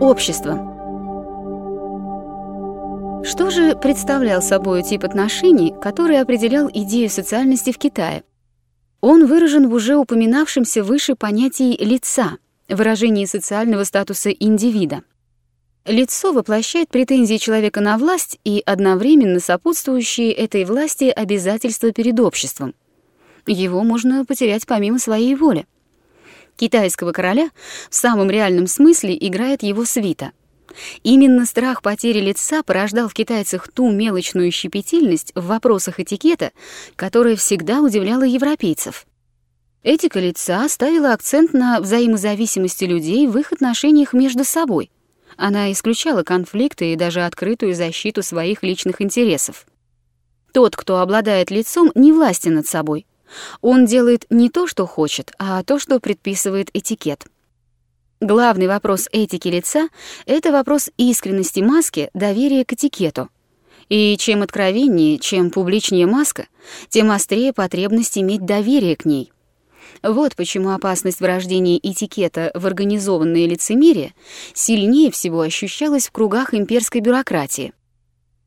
Общество. Что же представлял собой тип отношений, который определял идею социальности в Китае? Он выражен в уже упоминавшемся выше понятии «лица», выражении социального статуса индивида. Лицо воплощает претензии человека на власть и одновременно сопутствующие этой власти обязательства перед обществом. Его можно потерять помимо своей воли. Китайского короля в самом реальном смысле играет его свита. Именно страх потери лица порождал в китайцах ту мелочную щепетильность в вопросах этикета, которая всегда удивляла европейцев. Этика лица ставила акцент на взаимозависимости людей в их отношениях между собой. Она исключала конфликты и даже открытую защиту своих личных интересов. Тот, кто обладает лицом, не властен над собой. Он делает не то, что хочет, а то, что предписывает этикет. Главный вопрос этики лица — это вопрос искренности маски, доверия к этикету. И чем откровеннее, чем публичнее маска, тем острее потребность иметь доверие к ней. Вот почему опасность врождения этикета в организованное лицемерие сильнее всего ощущалась в кругах имперской бюрократии.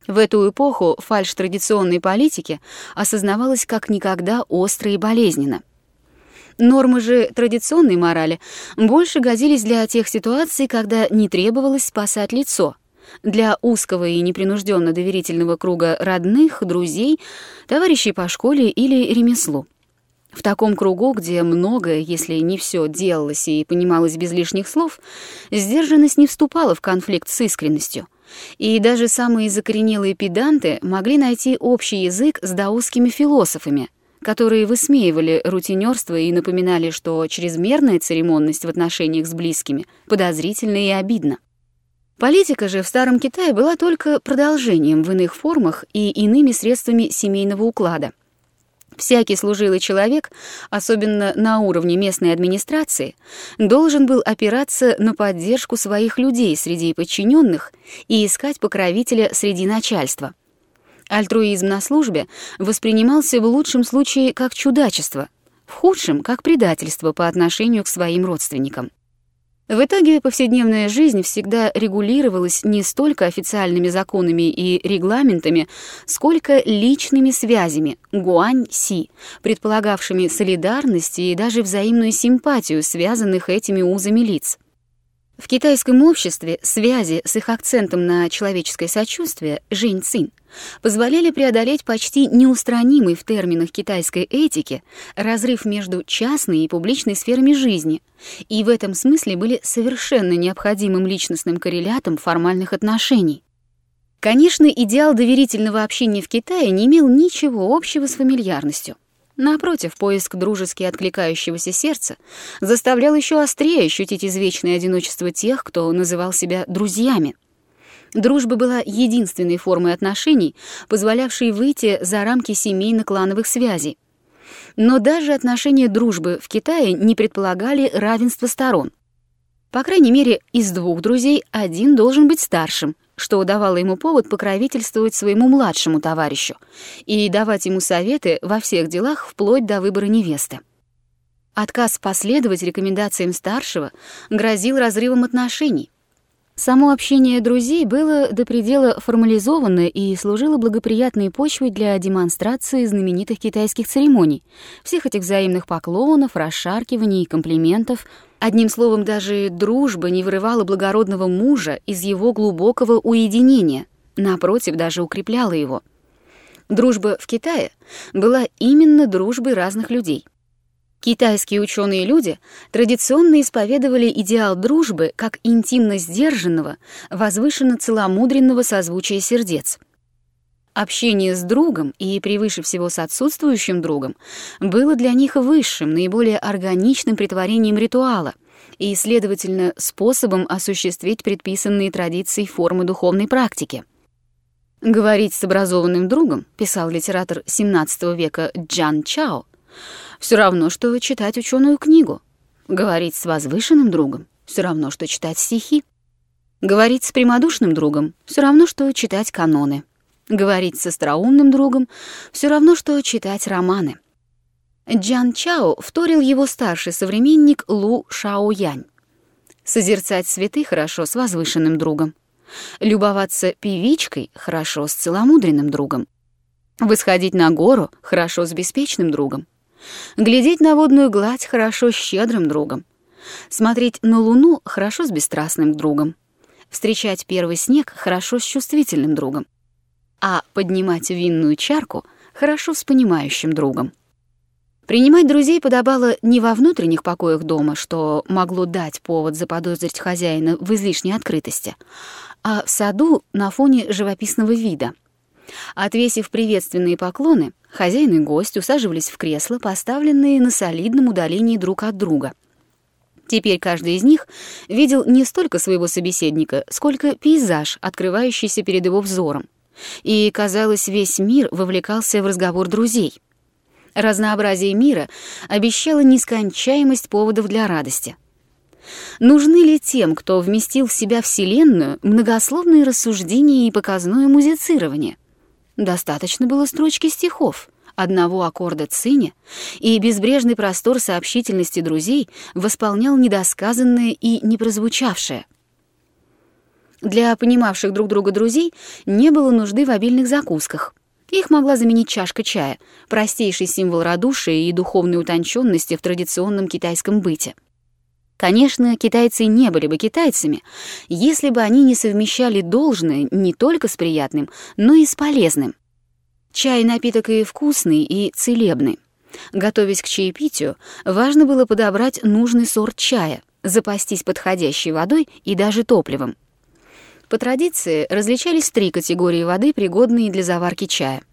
В эту эпоху фальшь традиционной политики осознавалась как никогда остро и болезненно. Нормы же традиционной морали больше годились для тех ситуаций, когда не требовалось спасать лицо, для узкого и непринужденно доверительного круга родных, друзей, товарищей по школе или ремеслу. В таком кругу, где многое, если не все делалось и понималось без лишних слов, сдержанность не вступала в конфликт с искренностью. И даже самые закоренелые педанты могли найти общий язык с даосскими философами, которые высмеивали рутинерство и напоминали, что чрезмерная церемонность в отношениях с близкими подозрительна и обидна. Политика же в Старом Китае была только продолжением в иных формах и иными средствами семейного уклада — Всякий служилый человек, особенно на уровне местной администрации, должен был опираться на поддержку своих людей среди подчиненных и искать покровителя среди начальства. Альтруизм на службе воспринимался в лучшем случае как чудачество, в худшем — как предательство по отношению к своим родственникам. В итоге повседневная жизнь всегда регулировалась не столько официальными законами и регламентами, сколько личными связями гуань-си, предполагавшими солидарность и даже взаимную симпатию связанных этими узами лиц. В китайском обществе связи с их акцентом на человеческое сочувствие жень-цин позволяли преодолеть почти неустранимый в терминах китайской этики разрыв между частной и публичной сферами жизни, и в этом смысле были совершенно необходимым личностным коррелятом формальных отношений. Конечно, идеал доверительного общения в Китае не имел ничего общего с фамильярностью. Напротив, поиск дружески откликающегося сердца заставлял еще острее ощутить извечное одиночество тех, кто называл себя друзьями. Дружба была единственной формой отношений, позволявшей выйти за рамки семейно-клановых связей. Но даже отношения дружбы в Китае не предполагали равенства сторон. По крайней мере, из двух друзей один должен быть старшим, что давало ему повод покровительствовать своему младшему товарищу и давать ему советы во всех делах вплоть до выбора невесты. Отказ последовать рекомендациям старшего грозил разрывом отношений. Само общение друзей было до предела формализовано и служило благоприятной почвой для демонстрации знаменитых китайских церемоний, всех этих взаимных поклонов, расшаркиваний и комплиментов — Одним словом, даже дружба не вырывала благородного мужа из его глубокого уединения, напротив, даже укрепляла его. Дружба в Китае была именно дружбой разных людей. Китайские ученые люди традиционно исповедовали идеал дружбы как интимно сдержанного, возвышенно целомудренного созвучия сердец. Общение с другом и превыше всего с отсутствующим другом было для них высшим, наиболее органичным притворением ритуала и, следовательно, способом осуществить предписанные традицией формы духовной практики. «Говорить с образованным другом», — писал литератор XVII века Джан Чао, «все равно, что читать ученую книгу. Говорить с возвышенным другом — все равно, что читать стихи. Говорить с прямодушным другом — все равно, что читать каноны». Говорить с остроумным другом — все равно, что читать романы. Джан Чао вторил его старший современник Лу Шаоянь. Созерцать цветы хорошо с возвышенным другом. Любоваться певичкой хорошо с целомудренным другом. Восходить на гору хорошо с беспечным другом. Глядеть на водную гладь хорошо с щедрым другом. Смотреть на луну хорошо с бесстрастным другом. Встречать первый снег хорошо с чувствительным другом. А поднимать винную чарку хорошо с понимающим другом. Принимать друзей подобало не во внутренних покоях дома, что могло дать повод заподозрить хозяина в излишней открытости, а в саду на фоне живописного вида. Отвесив приветственные поклоны, хозяин и гость усаживались в кресла, поставленные на солидном удалении друг от друга. Теперь каждый из них видел не столько своего собеседника, сколько пейзаж, открывающийся перед его взором. И, казалось, весь мир вовлекался в разговор друзей — Разнообразие мира обещало нескончаемость поводов для радости. Нужны ли тем, кто вместил в себя Вселенную, многословные рассуждения и показное музицирование? Достаточно было строчки стихов, одного аккорда цине, и безбрежный простор сообщительности друзей восполнял недосказанное и непрозвучавшее. Для понимавших друг друга друзей не было нужды в обильных закусках — их могла заменить чашка чая, простейший символ радушия и духовной утонченности в традиционном китайском быте. Конечно, китайцы не были бы китайцами, если бы они не совмещали должное не только с приятным, но и с полезным. Чай — напиток и вкусный, и целебный. Готовясь к чаепитию, важно было подобрать нужный сорт чая, запастись подходящей водой и даже топливом. По традиции различались три категории воды, пригодные для заварки чая.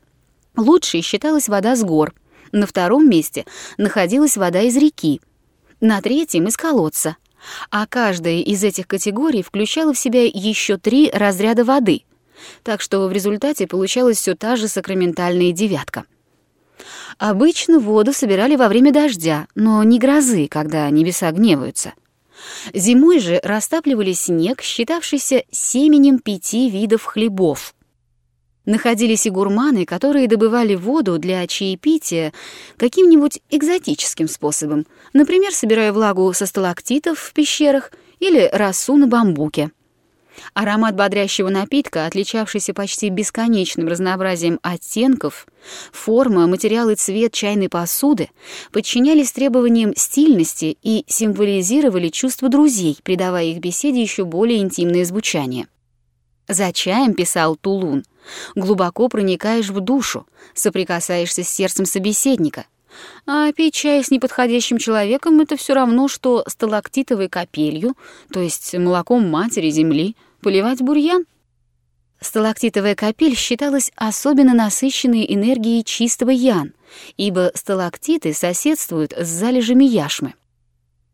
Лучшей считалась вода с гор, на втором месте находилась вода из реки, на третьем — из колодца, а каждая из этих категорий включала в себя еще три разряда воды, так что в результате получалась все та же сакраментальная девятка. Обычно воду собирали во время дождя, но не грозы, когда небеса гневаются. Зимой же растапливали снег, считавшийся семенем пяти видов хлебов. Находились и гурманы, которые добывали воду для чаепития каким-нибудь экзотическим способом, например, собирая влагу со сталактитов в пещерах или росу на бамбуке. Аромат бодрящего напитка, отличавшийся почти бесконечным разнообразием оттенков, форма, материал и цвет чайной посуды, подчинялись требованиям стильности и символизировали чувства друзей, придавая их беседе еще более интимное звучание. «За чаем», — писал Тулун, — «глубоко проникаешь в душу, соприкасаешься с сердцем собеседника». А пить чай с неподходящим человеком — это все равно, что сталактитовой капелью, то есть молоком матери земли, Поливать бурьян? Сталактитовая капель считалась особенно насыщенной энергией чистого ян, ибо сталактиты соседствуют с залежами яшмы.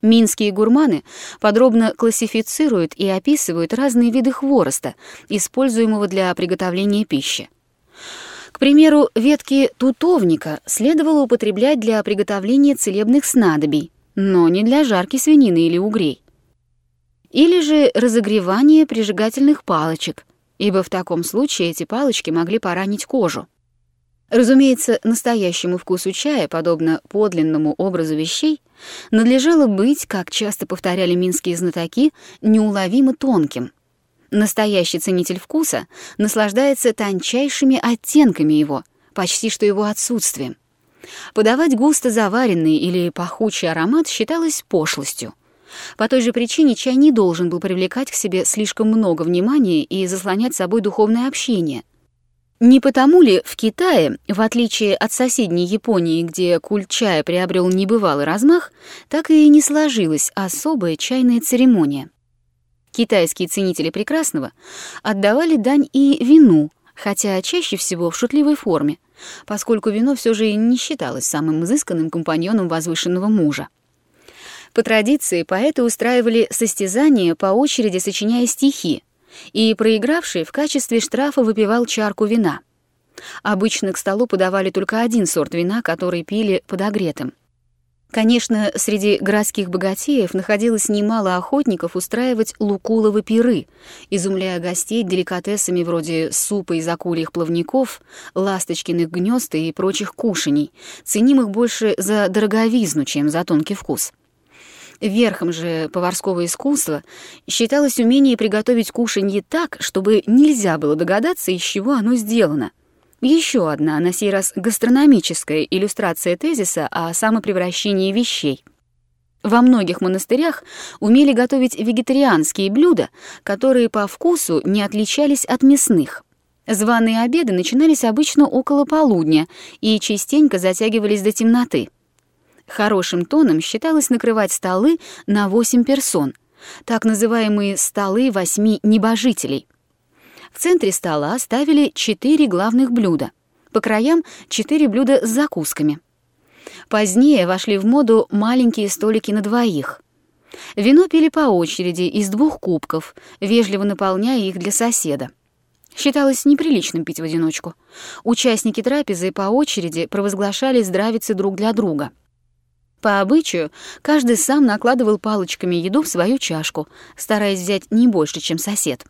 Минские гурманы подробно классифицируют и описывают разные виды хвороста, используемого для приготовления пищи. К примеру, ветки тутовника следовало употреблять для приготовления целебных снадобий, но не для жарки свинины или угрей или же разогревание прижигательных палочек, ибо в таком случае эти палочки могли поранить кожу. Разумеется, настоящему вкусу чая, подобно подлинному образу вещей, надлежало быть, как часто повторяли минские знатоки, неуловимо тонким. Настоящий ценитель вкуса наслаждается тончайшими оттенками его, почти что его отсутствием. Подавать густо заваренный или пахучий аромат считалось пошлостью — по той же причине чай не должен был привлекать к себе слишком много внимания и заслонять собой духовное общение. Не потому ли в Китае, в отличие от соседней Японии, где культ чая приобрел небывалый размах, так и не сложилась особая чайная церемония? Китайские ценители прекрасного отдавали дань и вину, хотя чаще всего в шутливой форме, поскольку вино все же не считалось самым изысканным компаньоном возвышенного мужа. По традиции поэты устраивали состязания по очереди, сочиняя стихи, и проигравший в качестве штрафа выпивал чарку вина. Обычно к столу подавали только один сорт вина, который пили подогретым. Конечно, среди городских богатеев находилось немало охотников устраивать лукуловы пиры, изумляя гостей деликатесами вроде супа из акульих плавников, ласточкиных гнезд и прочих кушаний, ценимых больше за дороговизну, чем за тонкий вкус. Верхом же поварского искусства считалось умение приготовить кушанье так, чтобы нельзя было догадаться, из чего оно сделано. Еще одна, на сей раз гастрономическая иллюстрация тезиса о самопревращении вещей. Во многих монастырях умели готовить вегетарианские блюда, которые по вкусу не отличались от мясных. Званые обеды начинались обычно около полудня и частенько затягивались до темноты. Хорошим тоном считалось накрывать столы на 8 персон, так называемые «столы восьми небожителей». В центре стола ставили четыре главных блюда, по краям четыре блюда с закусками. Позднее вошли в моду маленькие столики на двоих. Вино пили по очереди из двух кубков, вежливо наполняя их для соседа. Считалось неприличным пить в одиночку. Участники трапезы по очереди провозглашали здравицы друг для друга. По обычаю, каждый сам накладывал палочками еду в свою чашку, стараясь взять не больше, чем сосед.